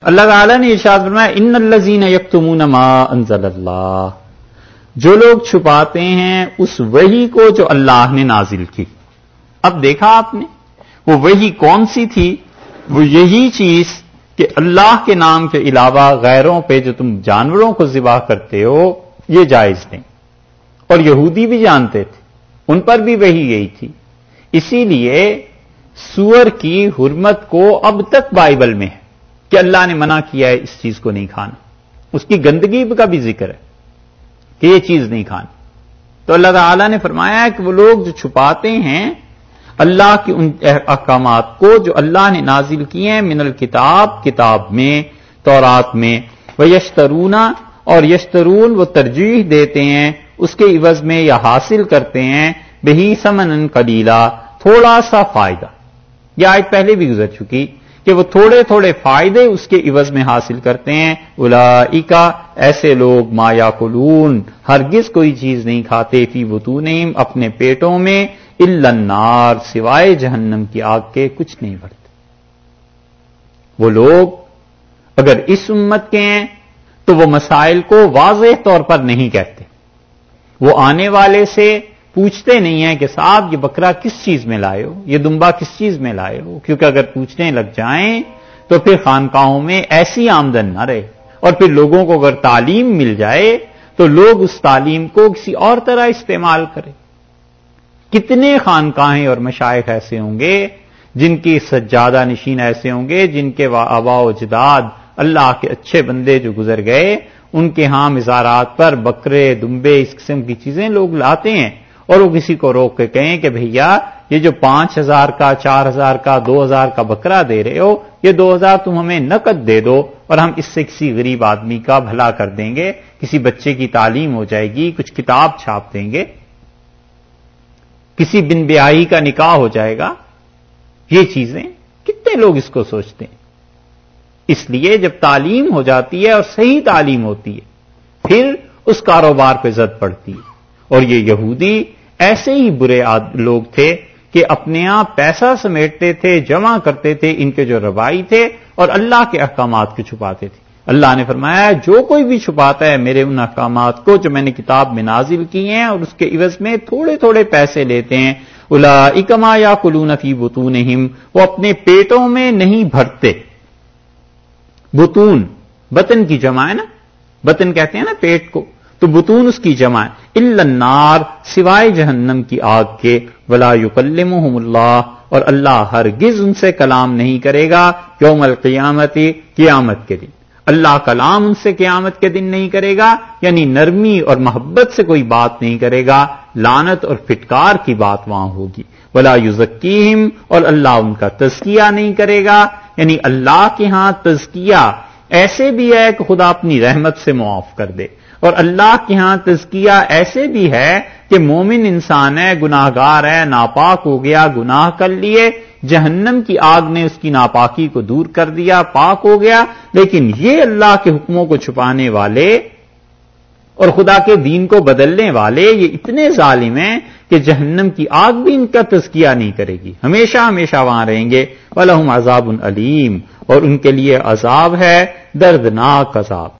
اللہ تعالیٰ نے ارشاد فرمایا، ان الزین یکتمون ما انزل اللہ. جو لوگ چھپاتے ہیں اس وہی کو جو اللہ نے نازل کی۔ اب دیکھا آپ نے، وہ وہی کون سی تھی؟ وہ یہی چیز کہ اللہ کے نام کے علاوہ غیروں پہ جو تم جانوروں کو ذبح کرتے ہو، یہ جائز نہیں۔ اور یہودی بھی جانتے تھے، ان پر بھی وہی یہی تھی۔ اسی لیے سور کی حرمت کو اب تک بائبل میں ہے۔ کہ اللہ نے منع کیا ہے اس چیز کو نہیں کھانا۔ اس کی گندگی کا بھی ذکر ہے کہ یہ چیز نہیں کھانی تو اللہ تعالی نے فرمایا ہے کہ وہ لوگ جو چھپاتے ہیں، اللہ کی ان احکامات کو جو اللہ نے نازل کیے ہیں، من الکتاب، کتاب میں، تورات میں وہ یشترونا اور یشترون وہ ترجیح دیتے ہیں، اس کے عوض میں یا حاصل کرتے ہیں، بہی سمن کلیلہ تھوڑا سا فائدہ۔ یہ آج پہلے بھی گزر چکی۔ کہ وہ تھوڑے تھوڑے فائدے اس کے عوض میں حاصل کرتے ہیں۔ الا ایسے لوگ ما یا کلون ہرگز کوئی چیز نہیں کھاتے فی وطونہم اپنے پیٹوں میں النار، سوائے جہنم کی آگ کے، کچھ نہیں بھرتے۔ وہ لوگ اگر اس امت کے ہیں، تو وہ مسائل کو واضح طور پر نہیں کہتے۔ وہ آنے والے سے پوچھتے نہیں ہیں کہ صاحب، یہ بکرا کس چیز میں لائے ہو؟ یہ دمبا کس چیز میں لائے ہو؟ کیونکہ اگر پوچھنے لگ جائیں تو پھر خانقاہوں میں ایسی آمدن نہ رہے۔ اور پھر لوگوں کو اگر تعلیم مل جائے تو لوگ اس تعلیم کو کسی اور طرح استعمال کریں۔ کتنے خانقاہیں اور مشائق ایسے ہوں گے جن کی سجادہ نشین ایسے ہوں گے جن کے آبا و جداد اللہ کے اچھے بندے جو گزر گئے، ان کے ہاں مزارات پر بکرے، دمبے، اس قسم کی چیزیں لوگ لاتے ہیں۔ اور وہ کسی کو روک کے کہیں کہ بھیا، یہ جو پانچ ہزار کا، چار ہزار کا، دو ہزار کا بکرا دے رہے ہو، یہ دو ہزار تم ہمیں نقد دے دو اور ہم اس سے کسی غریب آدمی کا بھلا کر دیں گے، کسی بچے کی تعلیم ہو جائے گی، کچھ کتاب چھاپ دیں گے، کسی بن بیاہی کا نکاح ہو جائے گا۔ یہ چیزیں کتنے لوگ اس کو سوچتے ہیں؟ اس لیے جب تعلیم ہو جاتی ہے اور صحیح تعلیم ہوتی ہے، پھر اس کاروبار پہ زد پڑتی ہے۔ اور یہ یہودی ایسے ہی برے لوگ تھے کہ اپنے آپ پیسہ سمیٹتے تھے، جمع کرتے تھے، ان کے جو روائی تھے اور اللہ کے احکامات کو چھپاتے تھے۔ اللہ نے فرمایا جو کوئی بھی چھپاتا ہے، میرے ان احکامات کو جو میں نے کتاب میں نازل کی ہیں اور اس کے عوض میں تھوڑے تھوڑے پیسے لیتے ہیں الا اکما یا کلون فی بتون وہ اپنے پیٹوں میں نہیں بھرتے۔ بتون بطن کی جمع ہے نا؟ بطن کہتے ہیں نا پیٹ کو۔ تو بتون اس کی جمع النار، سوائے جہنم کی آگ کے۔ ولا یکلمہم اللہ اور اللہ ہرگز ان سے کلام نہیں کرے گا یوم القیامت، قیامت کے دن۔ اللہ کلام ان سے قیامت کے دن نہیں کرے گا یعنی نرمی اور محبت سے کوئی بات نہیں کرے گا۔ لانت اور فٹکار کی بات وہاں ہوگی۔ ولا یوزکیم اور اللہ ان کا تزکیہ نہیں کرے گا۔ یعنی اللہ کے ہاں تزکیہ ایسے بھی ہے کہ خدا اپنی رحمت سے معاف کر دے۔ اور اللہ کے ہاں تزکیہ ایسے بھی ہے کہ مومن انسان ہے گناہ گار ہے، ناپاک ہو گیا، گناہ کر لیے، جہنم کی آگ نے اس کی ناپاکی کو دور کر دیا، پاک ہو گیا۔ لیکن یہ اللہ کے حکموں کو چھپانے والے اور خدا کے دین کو بدلنے والے یہ اتنے ظالم ہیں کہ جہنم کی آگ بھی ان کا تزکیہ نہیں کرے گی۔ ہمیشہ ہمیشہ وہاں رہیں گے۔ والم عذاب علیم اور ان کے لیے عذاب ہے، دردناک عذاب۔